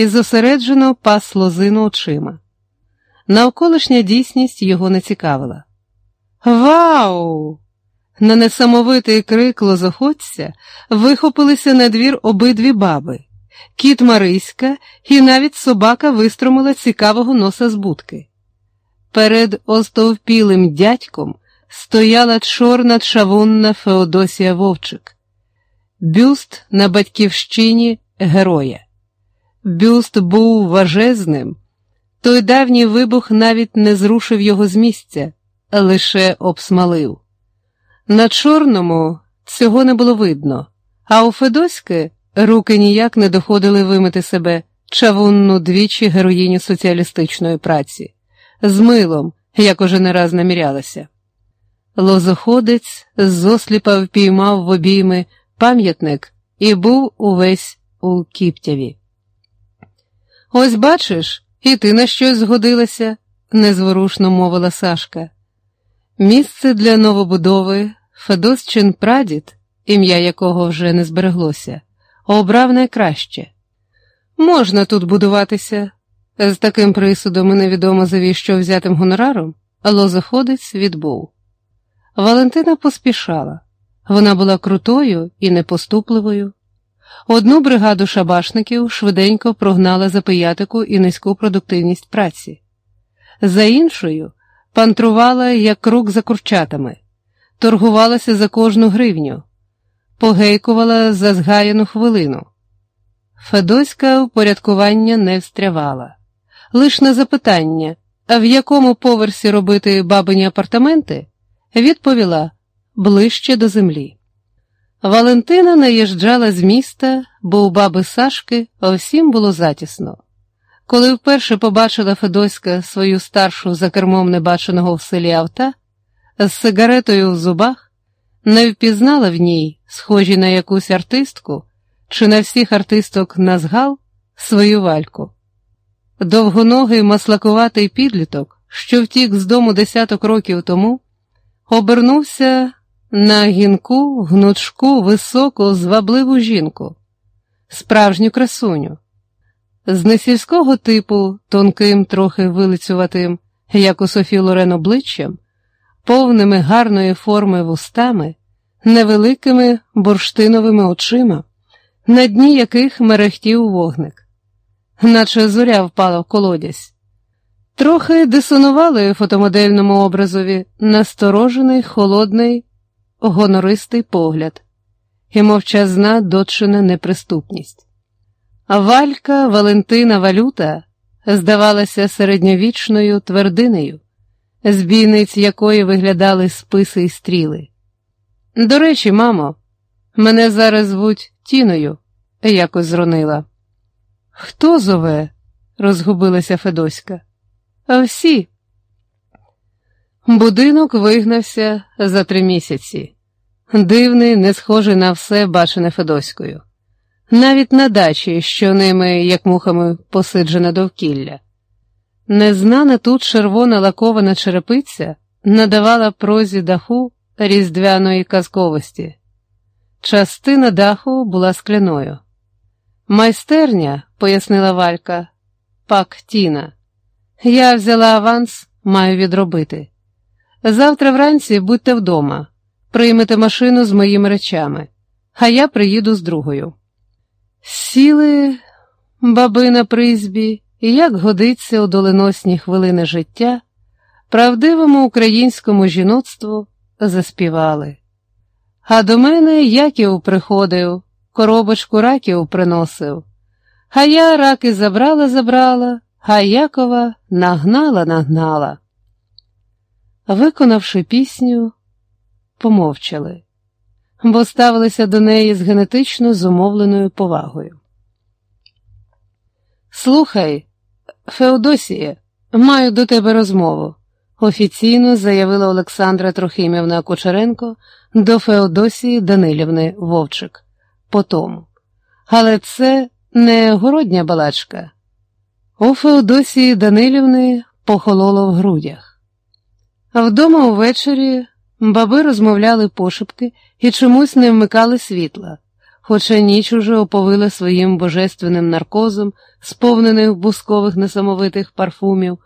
і зосереджено пас лозину очима. Навколишня дійсність його не цікавила. Вау! На несамовитий крик лозоходця вихопилися на двір обидві баби. Кіт Мариська і навіть собака вистромила цікавого носа з будки. Перед остовпілим дядьком стояла чорна чавунна Феодосія Вовчик, бюст на батьківщині героя. Бюст був важезним, той давній вибух навіть не зрушив його з місця, лише обсмалив. На чорному цього не було видно, а у Федоськи руки ніяк не доходили вимити себе чавунну двічі героїню соціалістичної праці, з милом, як уже не раз намірялася. Лозоходець зосліпа впіймав в обійми пам'ятник і був увесь у кіптяві. Ось бачиш, і ти на щось згодилася, незворушно мовила Сашка. Місце для новобудови Федосчин прадід, ім'я якого вже не збереглося, обрав найкраще. Можна тут будуватися. З таким присудом і невідомо завіщо взятим гонораром, лозоходець відбув. Валентина поспішала. Вона була крутою і непоступливою. Одну бригаду шабашників швиденько прогнала за пиятику і низьку продуктивність праці, за іншою пантрувала, як крук за курчатами, торгувалася за кожну гривню, погейкувала за згаяну хвилину. Федоська упорядкування не встрявала. Лиш на запитання, а в якому поверсі робити бабині апартаменти, відповіла ближче до землі. Валентина наїжджала з міста, бо у баби Сашки всім було затісно. Коли вперше побачила Федоська свою старшу за кермом небаченого в селі авта, з сигаретою в зубах, не впізнала в ній, схожі на якусь артистку, чи на всіх артисток на згал, свою вальку. Довгоногий маслакуватий підліток, що втік з дому десяток років тому, обернувся на гінку, гнучку, високу, звабливу жінку, справжню красуню, з несільського типу, тонким, трохи вилицюватим, як у Софі Лорен обличчям, повними гарної форми вустами, невеликими бурштиновими очима, на дні яких мерехтів вогник, наче зоря впала в колодязь. Трохи дисонували фотомодельному образові насторожений, холодний, гонористий погляд і мовчазна дочина неприступність. Валька Валентина Валюта здавалася середньовічною твердинею, з бійниць якої виглядали списи і стріли. До речі, мамо, мене зараз звуть Тіною, якось зронила. Хто зове? розгубилася Федоська. Всі. Будинок вигнався за три місяці. Дивний, не схожий на все бачене Федоською. Навіть на дачі, що ними, як мухами, посиджена довкілля. Незнана тут червона лакована черепиця надавала прозі даху різдвяної казковості. Частина даху була скляною. Майстерня, пояснила Валька, пак Тіна. Я взяла аванс, маю відробити. Завтра вранці будьте вдома, приймете машину з моїми речами, а я приїду з другою. Сіли баби на призбі, і як годиться у доленосні хвилини життя, правдивому українському жіноцтву заспівали. А до мене Яків приходив, коробочку раків приносив, а я раки забрала, забрала, а Якова нагнала, нагнала. Виконавши пісню, помовчали, бо ставилися до неї з генетично зумовленою повагою. Слухай, Феодосіє, маю до тебе розмову, офіційно заявила Олександра Трохимівна Кучеренко до Феодосії Данилівни Вовчик по тому. Але це не городня балачка. У Феодосії Данилівни похололо в грудях. Вдома увечері баби розмовляли пошепки і чомусь не вмикали світла, хоча ніч уже оповила своїм божественним наркозом, сповнених бускових несамовитих парфумів.